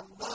Allah